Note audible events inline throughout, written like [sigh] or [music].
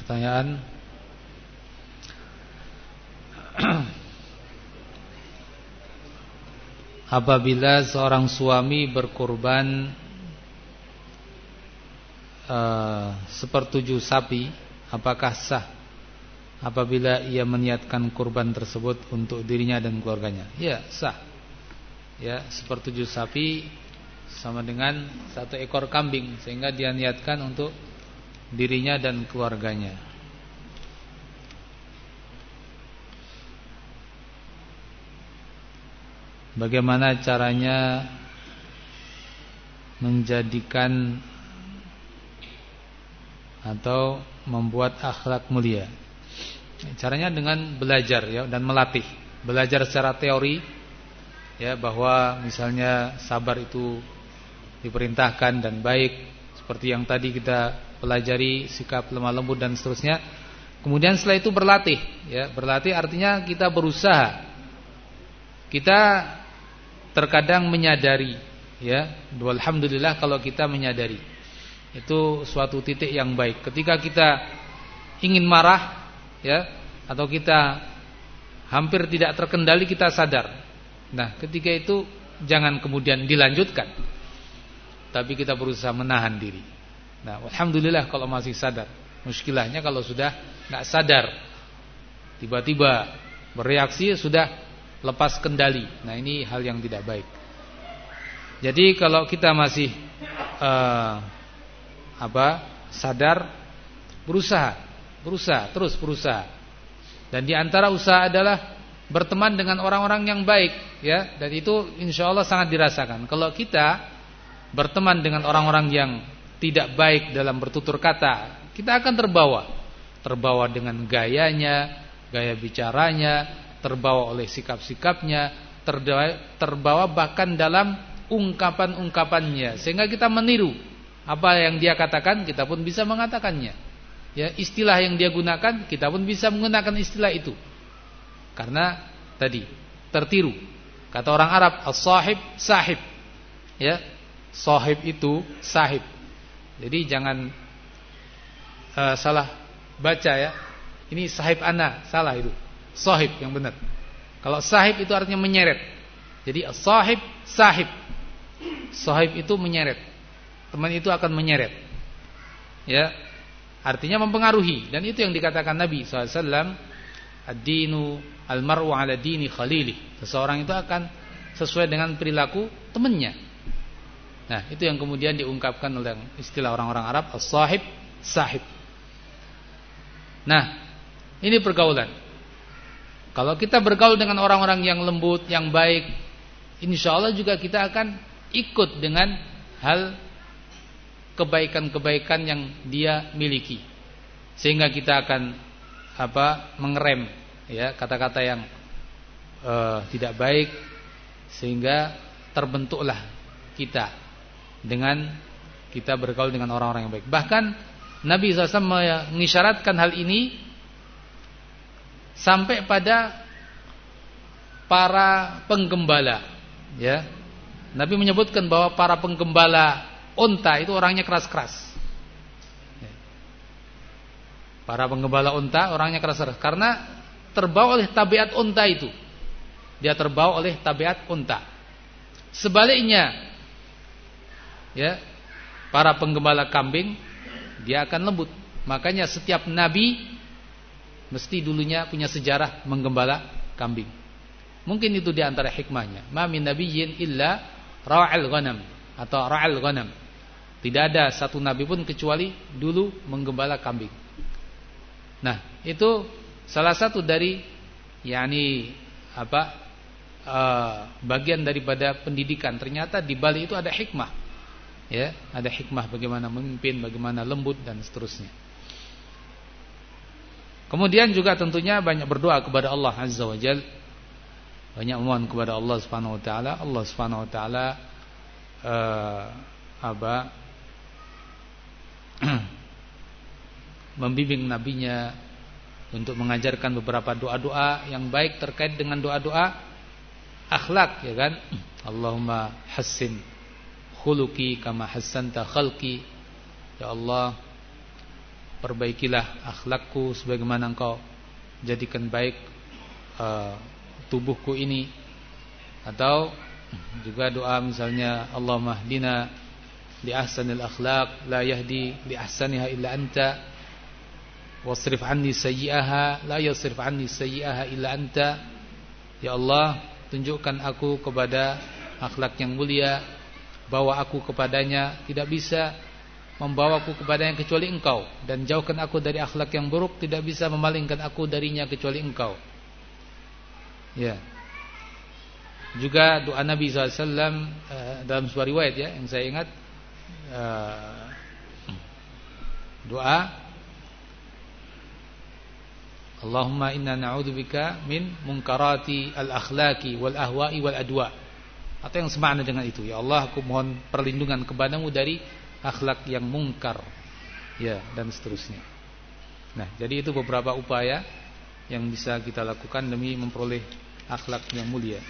Pertanyaan Apabila seorang suami berkorban uh, sepertujuh sapi, apakah sah apabila ia meniatkan kurban tersebut untuk dirinya dan keluarganya? Ya, sah. Ya, sepertujuh sapi sama dengan satu ekor kambing sehingga dia niatkan untuk dirinya dan keluarganya. Bagaimana caranya menjadikan atau membuat akhlak mulia? Caranya dengan belajar ya dan melatih. Belajar secara teori ya bahwa misalnya sabar itu diperintahkan dan baik seperti yang tadi kita pelajari sikap lemah lembut dan seterusnya. Kemudian setelah itu berlatih ya, berlatih artinya kita berusaha. Kita terkadang menyadari ya. Alhamdulillah kalau kita menyadari. Itu suatu titik yang baik. Ketika kita ingin marah ya atau kita hampir tidak terkendali kita sadar. Nah ketika itu jangan kemudian dilanjutkan tapi kita berusaha menahan diri nah alhamdulillah kalau masih sadar muskilahnya kalau sudah nggak sadar tiba-tiba bereaksi sudah lepas kendali. Nah, ini hal yang tidak baik. Jadi kalau kita masih uh, apa? sadar berusaha, berusaha, terus berusaha. Dan di antara usaha adalah berteman dengan orang-orang yang baik, ya. Dan itu insya Allah sangat dirasakan. Kalau kita berteman dengan orang-orang yang tidak baik dalam bertutur kata, kita akan terbawa, terbawa dengan gayanya, gaya bicaranya, terbawa oleh sikap-sikapnya, terbawa bahkan dalam ungkapan-ungkapannya sehingga kita meniru apa yang dia katakan kita pun bisa mengatakannya. Ya, istilah yang dia gunakan kita pun bisa menggunakan istilah itu. Karena tadi tertiru. Kata orang Arab as-sahib sahib. Ya. Sahib itu sahib. Jadi jangan uh, salah baca ya. Ini sahib ana, salah itu. Sahib yang benar. Kalau sahib itu artinya menyeret. Jadi sahib sahib. Sahib itu menyeret. Teman itu akan menyeret. Ya. Artinya mempengaruhi dan itu yang dikatakan Nabi SAW ad-dinu al-mar'u 'ala dini khalili. Seseorang itu akan sesuai dengan perilaku temannya. Nah, itu yang kemudian diungkapkan oleh istilah orang-orang Arab as-sahib sahib. Nah, ini pergaulan. Kalau kita bergaul dengan orang-orang yang lembut, yang baik, insya Allah juga kita akan ikut dengan hal kebaikan-kebaikan yang dia miliki, sehingga kita akan apa mengerem ya kata-kata yang uh, tidak baik, sehingga terbentuklah kita dengan kita bergaul dengan orang-orang yang baik. Bahkan Nabi SAW mengisyaratkan hal ini sampai pada para penggembala ya. Nabi menyebutkan bahwa para penggembala unta itu orangnya keras-keras. Para penggembala unta orangnya keras-keras karena terbawa oleh tabiat unta itu. Dia terbawa oleh tabiat unta. Sebaliknya ya para penggembala kambing dia akan lembut makanya setiap nabi mesti dulunya punya sejarah menggembala kambing. Mungkin itu di antara hikmahnya. Ma min nabiyyin illa ra'al ghanam atau ra'al ghanam. Tidak ada satu nabi pun kecuali dulu menggembala kambing. Nah, itu salah satu dari yakni apa uh, bagian daripada pendidikan. Ternyata di balik itu ada hikmah. Ya, ada hikmah bagaimana memimpin, bagaimana lembut dan seterusnya. Kemudian juga tentunya banyak berdoa kepada Allah Azza wa Jal. Banyak mohon kepada Allah Subhanahu wa taala. Allah Subhanahu wa taala uh, apa? [clears throat] membimbing nabinya untuk mengajarkan beberapa doa-doa yang baik terkait dengan doa-doa akhlak ya kan [clears throat] Allahumma hassin khuluqi kama hassanta khalqi. Ya Allah perbaikilah akhlakku sebagaimana Engkau jadikan baik uh, tubuhku ini. Atau juga doa misalnya Allahumma hdina li ahsanil akhlaq la yahdi li ahsaniha illa anta wasrif anni sayyi'aha la yasrif anni sayyi'aha illa anta. Ya Allah tunjukkan aku kepada akhlak yang mulia bawa aku kepadanya tidak bisa membawaku kepadanya kecuali engkau. Dan jauhkan aku dari akhlak yang buruk tidak bisa memalingkan aku darinya kecuali engkau. Ya. Juga doa Nabi SAW eh, dalam sebuah riwayat ya yang saya ingat uh, doa Allahumma inna na'udzubika min munkarati al-akhlaqi wal ahwa'i wal adwa atau yang semakna dengan itu? Ya Allah aku mohon perlindungan kepadamu dari akhlak yang mungkar. Ya dan seterusnya. Nah jadi itu beberapa upaya yang bisa kita lakukan demi memperoleh akhlak yang mulia.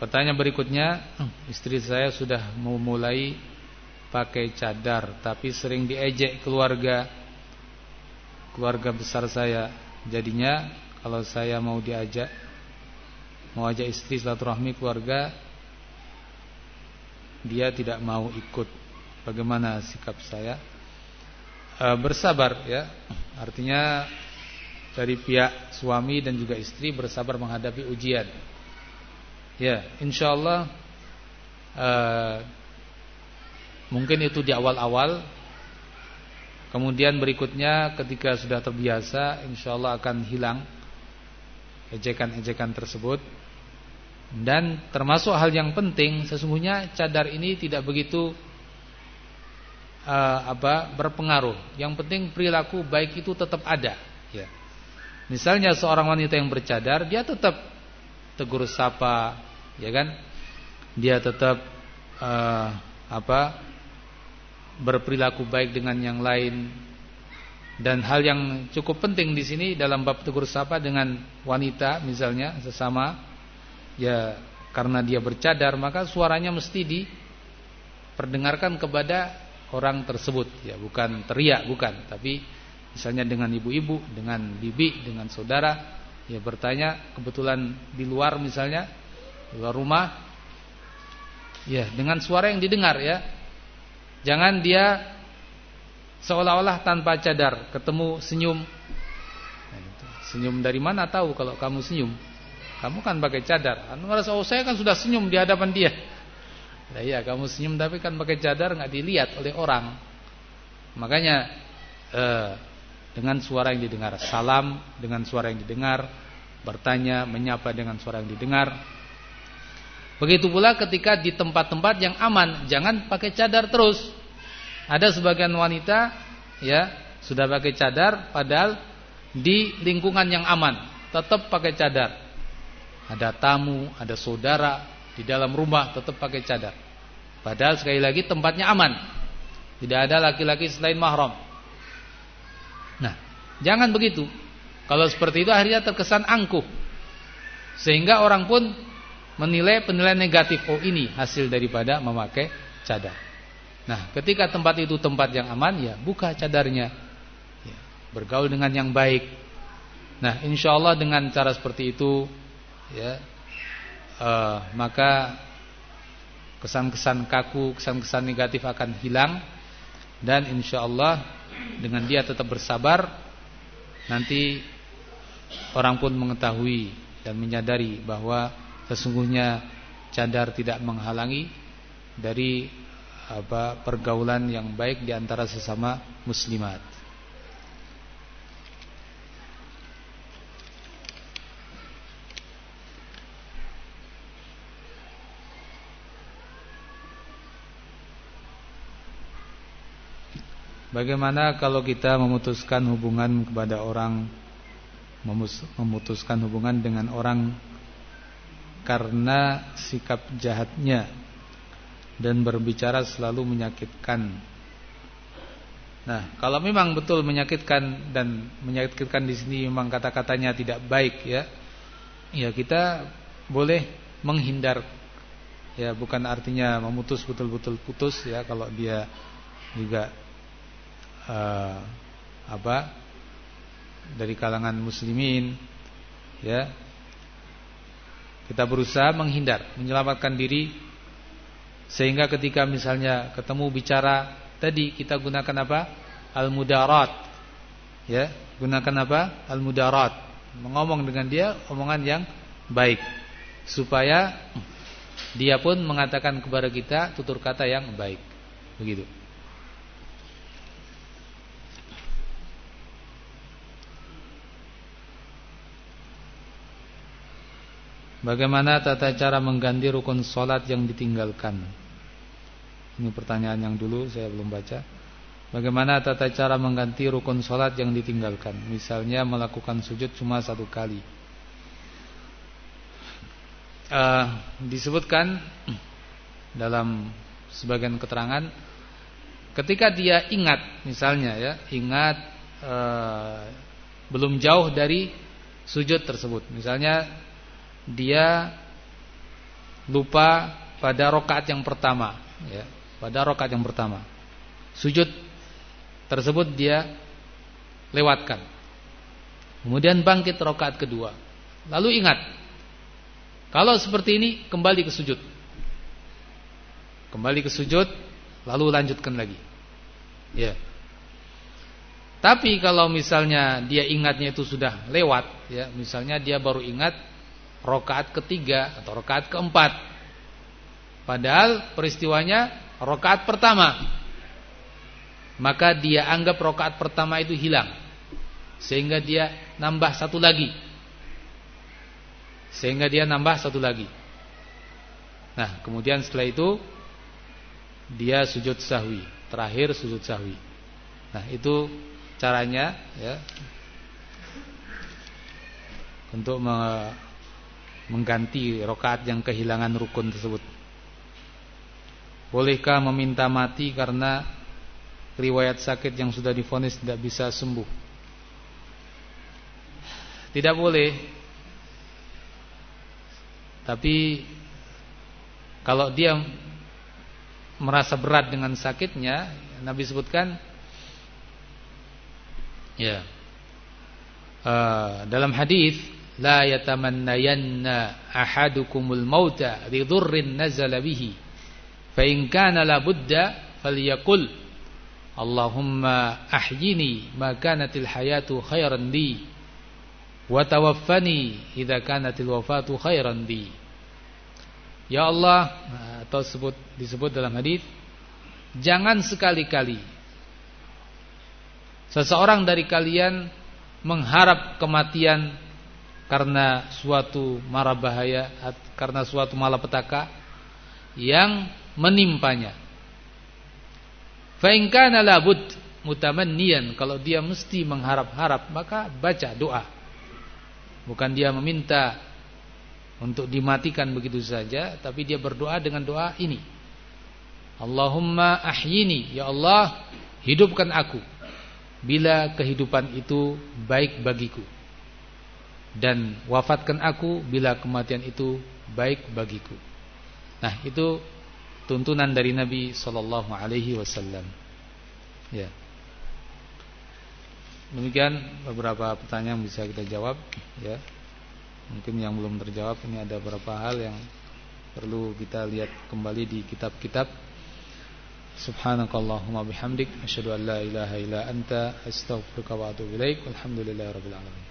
Pertanyaan berikutnya, istri saya sudah memulai pakai cadar, tapi sering diejek keluarga keluarga besar saya. Jadinya kalau saya mau diajak mau ajak istri silaturahmi keluarga dia tidak mau ikut. Bagaimana sikap saya? E, bersabar ya. Artinya dari pihak suami dan juga istri bersabar menghadapi ujian Ya, insyaallah uh, mungkin itu di awal-awal. Kemudian berikutnya ketika sudah terbiasa, insyaallah akan hilang ejekan-ejekan tersebut. Dan termasuk hal yang penting, sesungguhnya cadar ini tidak begitu uh, apa berpengaruh. Yang penting perilaku baik itu tetap ada. Ya. Misalnya seorang wanita yang bercadar, dia tetap tegur sapa, ya kan? Dia tetap uh, apa? Berperilaku baik dengan yang lain. Dan hal yang cukup penting di sini dalam bab tegur sapa dengan wanita misalnya sesama ya karena dia bercadar maka suaranya mesti diperdengarkan kepada orang tersebut. Ya bukan teriak bukan. Tapi misalnya dengan ibu-ibu dengan bibi dengan saudara ya bertanya kebetulan di luar misalnya luar rumah ya dengan suara yang didengar ya jangan dia seolah-olah tanpa cadar ketemu senyum. Nah, senyum dari mana tahu kalau kamu senyum? Kamu kan pakai cadar. Anu oh saya kan sudah senyum di hadapan dia. Nah iya kamu senyum tapi kan pakai cadar nggak dilihat oleh orang. Makanya eh, dengan suara yang didengar salam dengan suara yang didengar bertanya menyapa dengan suara yang didengar Begitu pula ketika di tempat-tempat yang aman, jangan pakai cadar terus. Ada sebagian wanita ya, sudah pakai cadar padahal di lingkungan yang aman, tetap pakai cadar. Ada tamu, ada saudara di dalam rumah tetap pakai cadar. Padahal sekali lagi tempatnya aman. Tidak ada laki-laki selain mahram. Nah, jangan begitu. Kalau seperti itu akhirnya terkesan angkuh. Sehingga orang pun menilai penilaian negatif oh ini hasil daripada memakai cadar. Nah, ketika tempat itu tempat yang aman ya buka cadarnya. Ya, bergaul dengan yang baik. Nah, insya Allah dengan cara seperti itu ya uh, maka kesan-kesan kaku, kesan-kesan negatif akan hilang dan insya Allah dengan dia tetap bersabar nanti orang pun mengetahui dan menyadari bahwa sesungguhnya cadar tidak menghalangi dari apa pergaulan yang baik di antara sesama muslimat. Bagaimana kalau kita memutuskan hubungan kepada orang memutuskan hubungan dengan orang karena sikap jahatnya dan berbicara selalu menyakitkan. Nah, kalau memang betul menyakitkan dan menyakitkan di sini memang kata-katanya tidak baik ya. Ya kita boleh menghindar ya bukan artinya memutus betul-betul putus ya kalau dia juga uh, apa dari kalangan muslimin ya kita berusaha menghindar menyelamatkan diri sehingga ketika misalnya ketemu bicara tadi kita gunakan apa? Al-mudarat. Ya gunakan apa? Al-mudarat. Mengomong dengan dia omongan yang baik. Supaya dia pun mengatakan kepada kita tutur kata yang baik. Begitu Bagaimana tata cara mengganti rukun sholat yang ditinggalkan? Ini pertanyaan yang dulu saya belum baca. Bagaimana tata cara mengganti rukun sholat yang ditinggalkan? Misalnya melakukan sujud cuma satu kali. Uh, disebutkan dalam sebagian keterangan, ketika dia ingat, misalnya ya, ingat uh, belum jauh dari sujud tersebut. Misalnya dia lupa pada rokaat yang pertama, ya, pada rokaat yang pertama. Sujud tersebut dia lewatkan. Kemudian bangkit rokaat kedua. Lalu ingat, kalau seperti ini kembali ke sujud. Kembali ke sujud, lalu lanjutkan lagi. Ya. Tapi kalau misalnya dia ingatnya itu sudah lewat, ya, misalnya dia baru ingat rokaat ketiga atau rokaat keempat. Padahal peristiwanya rokaat pertama. Maka dia anggap rokaat pertama itu hilang. Sehingga dia nambah satu lagi. Sehingga dia nambah satu lagi. Nah kemudian setelah itu dia sujud sahwi. Terakhir sujud sahwi. Nah itu caranya ya untuk mengganti rokaat yang kehilangan rukun tersebut. Bolehkah meminta mati karena riwayat sakit yang sudah difonis tidak bisa sembuh? Tidak boleh. Tapi kalau dia merasa berat dengan sakitnya, Nabi sebutkan ya. Uh, dalam hadis la yatamannayanna ahadukumul mauta li dhurrin nazala bihi fa in kana la budda falyaqul Allahumma ahyini ma kanatil hayatu khairan li wa tawaffani idza kanatil wafatu khairan li Ya Allah atau sebut disebut dalam hadis jangan sekali-kali seseorang dari kalian mengharap kematian karena suatu mara bahaya karena suatu malapetaka yang menimpanya. Fa in kana labud mutamanniyan kalau dia mesti mengharap-harap maka baca doa. Bukan dia meminta untuk dimatikan begitu saja tapi dia berdoa dengan doa ini. Allahumma ahyini ya Allah hidupkan aku bila kehidupan itu baik bagiku dan wafatkan aku bila kematian itu baik bagiku. Nah, itu tuntunan dari Nabi sallallahu alaihi wasallam. Ya. Demikian beberapa pertanyaan yang bisa kita jawab, ya. Mungkin yang belum terjawab ini ada beberapa hal yang perlu kita lihat kembali di kitab-kitab. Subhanakallahumma bihamdik asyhadu an la ilaha illa anta astaghfiruka wa atubu ilaik. Walhamdulillahirabbil.